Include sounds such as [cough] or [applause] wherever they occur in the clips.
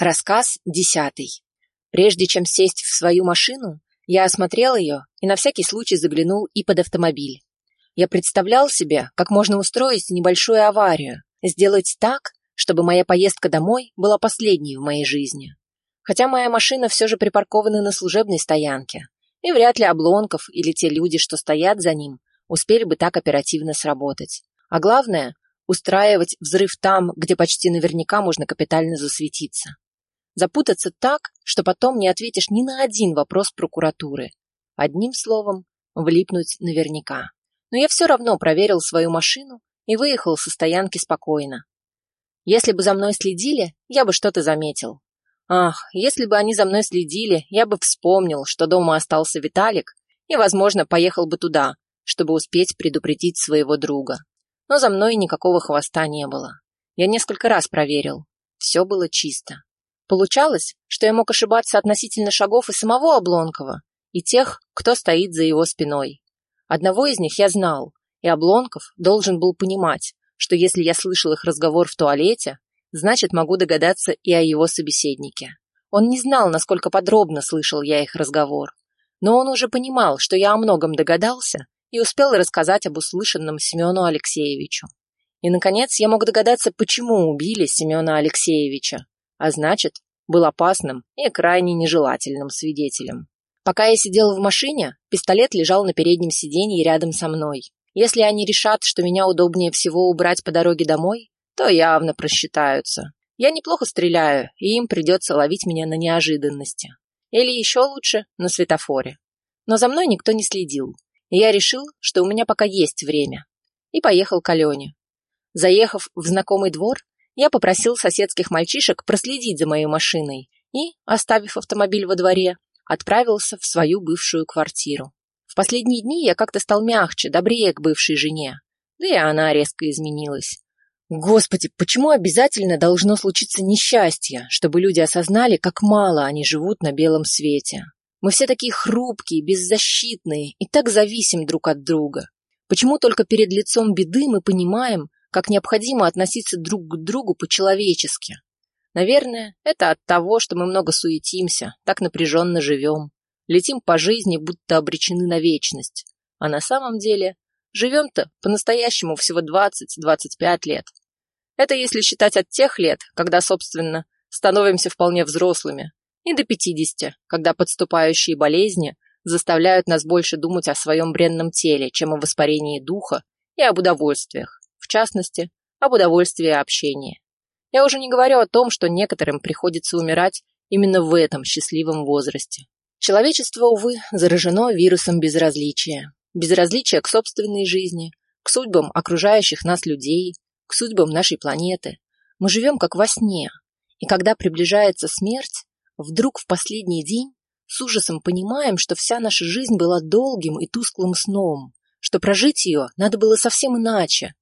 Рассказ десятый. Прежде чем сесть в свою машину, я осмотрел ее и на всякий случай заглянул и под автомобиль. Я представлял себе, как можно устроить небольшую аварию, сделать так, чтобы моя поездка домой была последней в моей жизни. Хотя моя машина все же припаркована на служебной стоянке, и вряд ли Облонков или те люди, что стоят за ним, успели бы так оперативно сработать. А главное, устраивать взрыв там, где почти наверняка можно капитально засветиться. Запутаться так, что потом не ответишь ни на один вопрос прокуратуры. Одним словом, влипнуть наверняка. Но я все равно проверил свою машину и выехал со стоянки спокойно. Если бы за мной следили, я бы что-то заметил. Ах, если бы они за мной следили, я бы вспомнил, что дома остался Виталик, и, возможно, поехал бы туда, чтобы успеть предупредить своего друга. Но за мной никакого хвоста не было. Я несколько раз проверил. Все было чисто. Получалось, что я мог ошибаться относительно шагов и самого Облонкова, и тех, кто стоит за его спиной. Одного из них я знал, и Облонков должен был понимать, что если я слышал их разговор в туалете, значит могу догадаться и о его собеседнике. Он не знал, насколько подробно слышал я их разговор, но он уже понимал, что я о многом догадался и успел рассказать об услышанном Семену Алексеевичу. И, наконец, я мог догадаться, почему убили Семена Алексеевича, а значит, был опасным и крайне нежелательным свидетелем. Пока я сидел в машине, пистолет лежал на переднем сиденье рядом со мной. Если они решат, что меня удобнее всего убрать по дороге домой, то явно просчитаются. Я неплохо стреляю, и им придется ловить меня на неожиданности. Или еще лучше, на светофоре. Но за мной никто не следил, и я решил, что у меня пока есть время. И поехал к Алене. Заехав в знакомый двор, я попросил соседских мальчишек проследить за моей машиной и, оставив автомобиль во дворе, отправился в свою бывшую квартиру. В последние дни я как-то стал мягче, добрее к бывшей жене. Да и она резко изменилась. Господи, почему обязательно должно случиться несчастье, чтобы люди осознали, как мало они живут на белом свете? Мы все такие хрупкие, беззащитные и так зависим друг от друга. Почему только перед лицом беды мы понимаем, как необходимо относиться друг к другу по-человечески. Наверное, это от того, что мы много суетимся, так напряженно живем, летим по жизни, будто обречены на вечность. А на самом деле живем-то по-настоящему всего 20-25 лет. Это если считать от тех лет, когда, собственно, становимся вполне взрослыми, и до 50, когда подступающие болезни заставляют нас больше думать о своем бренном теле, чем о воспарении духа и об удовольствиях частности, об удовольствии общения. Я уже не говорю о том, что некоторым приходится умирать именно в этом счастливом возрасте. Человечество, увы, заражено вирусом безразличия. Безразличия к собственной жизни, к судьбам окружающих нас людей, к судьбам нашей планеты. Мы живем как во сне, и когда приближается смерть, вдруг в последний день с ужасом понимаем, что вся наша жизнь была долгим и тусклым сном, что прожить ее надо было совсем иначе,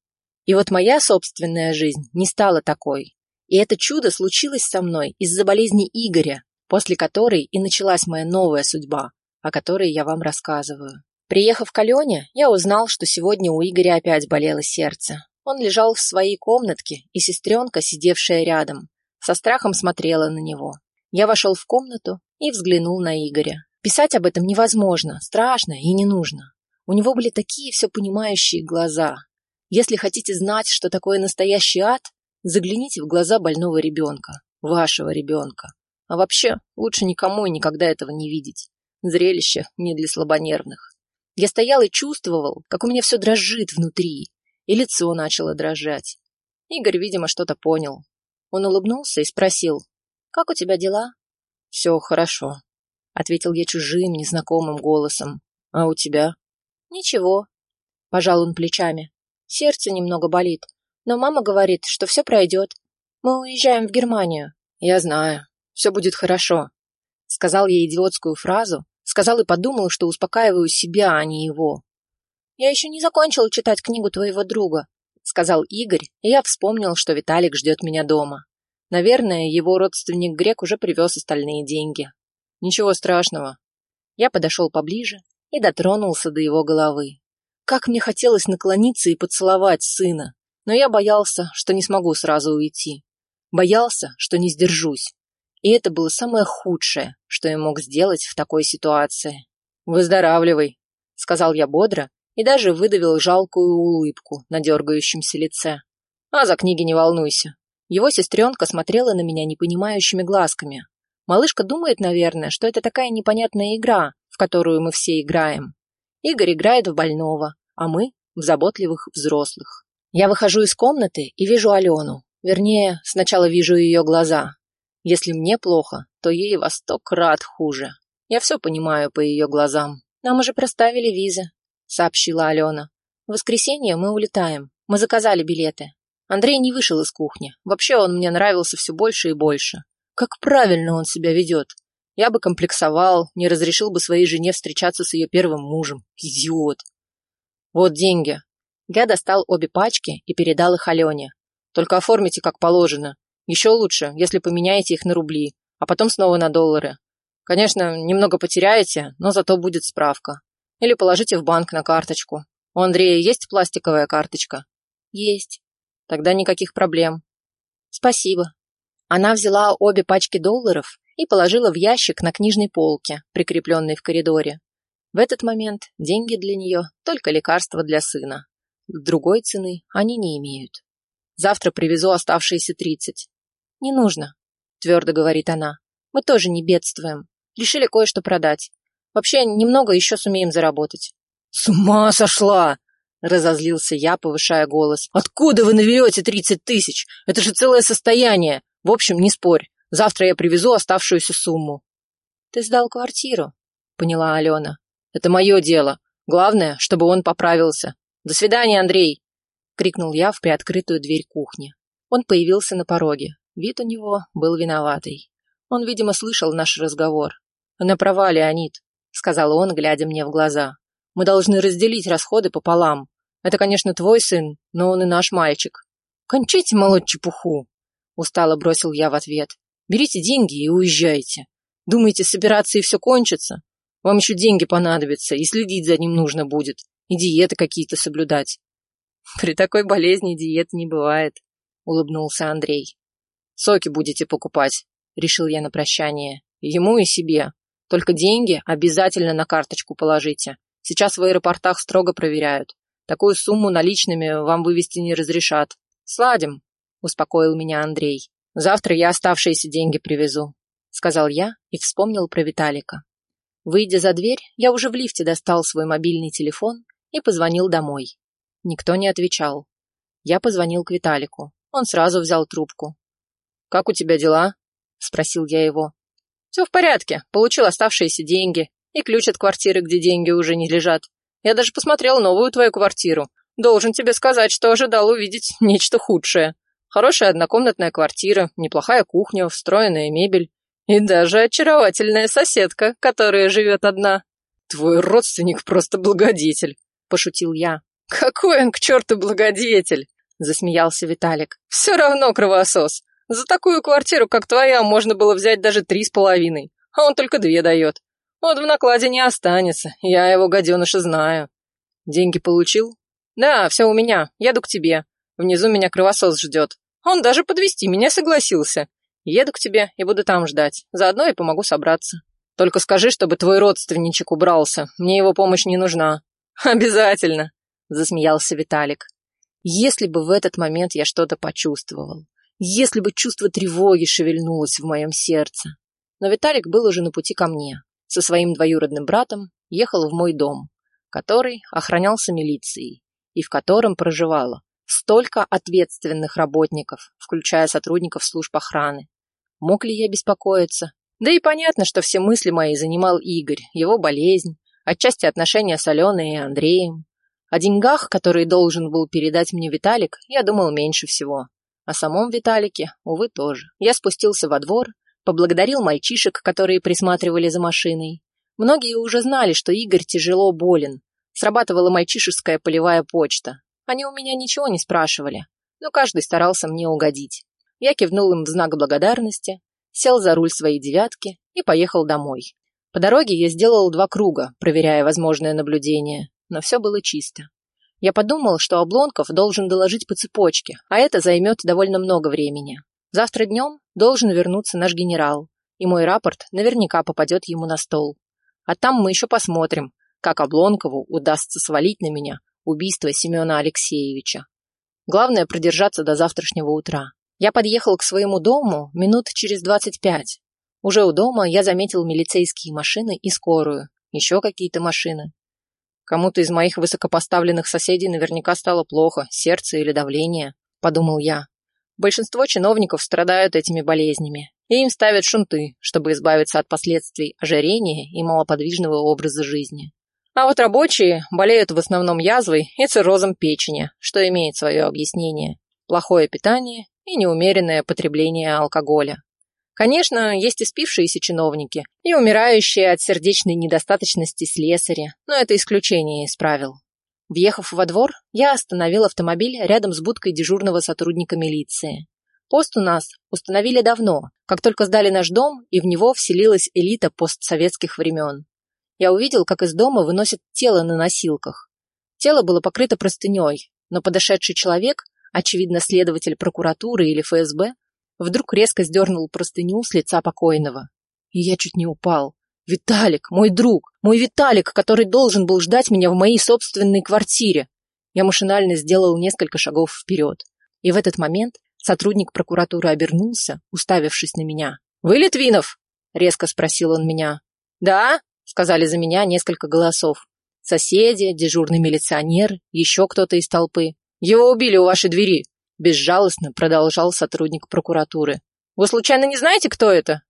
и вот моя собственная жизнь не стала такой. И это чудо случилось со мной из-за болезни Игоря, после которой и началась моя новая судьба, о которой я вам рассказываю. Приехав к Алене, я узнал, что сегодня у Игоря опять болело сердце. Он лежал в своей комнатке, и сестренка, сидевшая рядом, со страхом смотрела на него. Я вошел в комнату и взглянул на Игоря. Писать об этом невозможно, страшно и не нужно. У него были такие все понимающие глаза, если хотите знать, что такое настоящий ад, загляните в глаза больного ребенка, вашего ребенка. А вообще, лучше никому и никогда этого не видеть. Зрелище не для слабонервных. Я стоял и чувствовал, как у меня все дрожит внутри, и лицо начало дрожать. Игорь, видимо, что-то понял. Он улыбнулся и спросил, «Как у тебя дела?» «Все хорошо», — ответил я чужим, незнакомым голосом. «А у тебя?» «Ничего», — пожал он плечами. Сердце немного болит, но мама говорит, что все пройдет. Мы уезжаем в Германию. Я знаю, все будет хорошо. Сказал я идиотскую фразу, сказал и подумал, что успокаиваю себя, а не его. Я еще не закончил читать книгу твоего друга, сказал Игорь, и я вспомнил, что Виталик ждет меня дома. Наверное, его родственник Грек уже привез остальные деньги. Ничего страшного. Я подошел поближе и дотронулся до его головы. Как мне хотелось наклониться и поцеловать сына, но я боялся, что не смогу сразу уйти. Боялся, что не сдержусь. И это было самое худшее, что я мог сделать в такой ситуации. «Выздоравливай», — сказал я бодро и даже выдавил жалкую улыбку на дергающемся лице. «А за книги не волнуйся». Его сестренка смотрела на меня непонимающими глазками. Малышка думает, наверное, что это такая непонятная игра, в которую мы все играем. Игорь играет в больного, а мы — в заботливых взрослых. Я выхожу из комнаты и вижу Алену. Вернее, сначала вижу ее глаза. Если мне плохо, то ей во сто крат хуже. Я все понимаю по ее глазам. Нам уже проставили визы, сообщила Алена. В воскресенье мы улетаем. Мы заказали билеты. Андрей не вышел из кухни. Вообще он мне нравился все больше и больше. Как правильно он себя ведет. Я бы комплексовал, не разрешил бы своей жене встречаться с ее первым мужем. Идиот. Вот деньги. Я достал обе пачки и передал их Алене. Только оформите как положено. Еще лучше, если поменяете их на рубли, а потом снова на доллары. Конечно, немного потеряете, но зато будет справка. Или положите в банк на карточку. У Андрея есть пластиковая карточка? Есть. Тогда никаких проблем. Спасибо. Она взяла обе пачки долларов и положила в ящик на книжной полке, прикрепленной в коридоре. В этот момент деньги для нее только лекарство для сына. Другой цены они не имеют. Завтра привезу оставшиеся тридцать. «Не нужно», — твердо говорит она. «Мы тоже не бедствуем. Решили кое-что продать. Вообще, немного еще сумеем заработать». «С ума сошла!» — разозлился я, повышая голос. «Откуда вы наберете тридцать тысяч? Это же целое состояние. В общем, не спорь. Завтра я привезу оставшуюся сумму». «Ты сдал квартиру», — поняла Алена. «Это мое дело. Главное, чтобы он поправился. До свидания, Андрей!» — крикнул я в приоткрытую дверь кухни. Он появился на пороге. Вид у него был виноватый. Он, видимо, слышал наш разговор. «Она права, Леонид», — сказал он, глядя мне в глаза. «Мы должны разделить расходы пополам. Это, конечно, твой сын, но он и наш мальчик». «Кончайте молоть чепуху», — устало бросил я в ответ. «Берите деньги и уезжайте. Думаете, с операцией все кончится? Вам еще деньги понадобятся, и следить за ним нужно будет, и диеты какие-то соблюдать». [laughs] «При такой болезни диет не бывает», — улыбнулся Андрей. Соки будете покупать, решил я на прощание. Ему и себе. Только деньги обязательно на карточку положите. Сейчас в аэропортах строго проверяют. Такую сумму наличными вам вывести не разрешат. Сладим, успокоил меня Андрей. Завтра я оставшиеся деньги привезу, сказал я и вспомнил про Виталика. Выйдя за дверь, я уже в лифте достал свой мобильный телефон и позвонил домой. Никто не отвечал. Я позвонил к Виталику. Он сразу взял трубку. «Как у тебя дела?» – спросил я его. «Все в порядке. Получил оставшиеся деньги. И ключ от квартиры, где деньги уже не лежат. Я даже посмотрел новую твою квартиру. Должен тебе сказать, что ожидал увидеть нечто худшее. Хорошая однокомнатная квартира, неплохая кухня, встроенная мебель. И даже очаровательная соседка, которая живет одна. Твой родственник просто благодетель», – пошутил я. «Какой он к черту благодетель!» – засмеялся Виталик. «Все равно кровосос. За такую квартиру, как твоя, можно было взять даже три с половиной, а он только две дает. Вот в накладе не останется, я его гаденыша знаю. Деньги получил? Да, все у меня, еду к тебе. Внизу меня кровосос ждет. Он даже подвести меня согласился. Еду к тебе и буду там ждать, заодно и помогу собраться. Только скажи, чтобы твой родственничек убрался, мне его помощь не нужна. [laughs] Обязательно, засмеялся Виталик. Если бы в этот момент я что-то почувствовал, если бы чувство тревоги шевельнулось в моем сердце. Но Виталик был уже на пути ко мне. Со своим двоюродным братом ехал в мой дом, который охранялся милицией и в котором проживало столько ответственных работников, включая сотрудников служб охраны. Мог ли я беспокоиться? Да и понятно, что все мысли мои занимал Игорь, его болезнь, отчасти отношения с Аленой и Андреем. О деньгах, которые должен был передать мне Виталик, я думал меньше всего. О самом Виталике, увы, тоже. Я спустился во двор, поблагодарил мальчишек, которые присматривали за машиной. Многие уже знали, что Игорь тяжело болен. Срабатывала мальчишеская полевая почта. Они у меня ничего не спрашивали, но каждый старался мне угодить. Я кивнул им в знак благодарности, сел за руль своей девятки и поехал домой. По дороге я сделал два круга, проверяя возможное наблюдение, но все было чисто. Я подумал, что Облонков должен доложить по цепочке, а это займет довольно много времени. Завтра днем должен вернуться наш генерал, и мой рапорт наверняка попадет ему на стол. А там мы еще посмотрим, как Облонкову удастся свалить на меня убийство Семена Алексеевича. Главное продержаться до завтрашнего утра. Я подъехал к своему дому минут через двадцать пять. Уже у дома я заметил милицейские машины и скорую, еще какие-то машины. Кому-то из моих высокопоставленных соседей наверняка стало плохо, сердце или давление, подумал я. Большинство чиновников страдают этими болезнями, и им ставят шунты, чтобы избавиться от последствий ожирения и малоподвижного образа жизни. А вот рабочие болеют в основном язвой и циррозом печени, что имеет свое объяснение. Плохое питание и неумеренное потребление алкоголя. Конечно, есть и спившиеся чиновники, и умирающие от сердечной недостаточности слесари, но это исключение из правил. Въехав во двор, я остановил автомобиль рядом с будкой дежурного сотрудника милиции. Пост у нас установили давно, как только сдали наш дом, и в него вселилась элита постсоветских времен. Я увидел, как из дома выносят тело на носилках. Тело было покрыто простыней, но подошедший человек, очевидно следователь прокуратуры или ФСБ, вдруг резко сдернул простыню с лица покойного. И я чуть не упал. Виталик, мой друг, мой Виталик, который должен был ждать меня в моей собственной квартире. Я машинально сделал несколько шагов вперед. И в этот момент сотрудник прокуратуры обернулся, уставившись на меня. «Вы Литвинов?» — резко спросил он меня. «Да?» — сказали за меня несколько голосов. Соседи, дежурный милиционер, еще кто-то из толпы. «Его убили у вашей двери!» Безжалостно продолжал сотрудник прокуратуры. «Вы случайно не знаете, кто это?»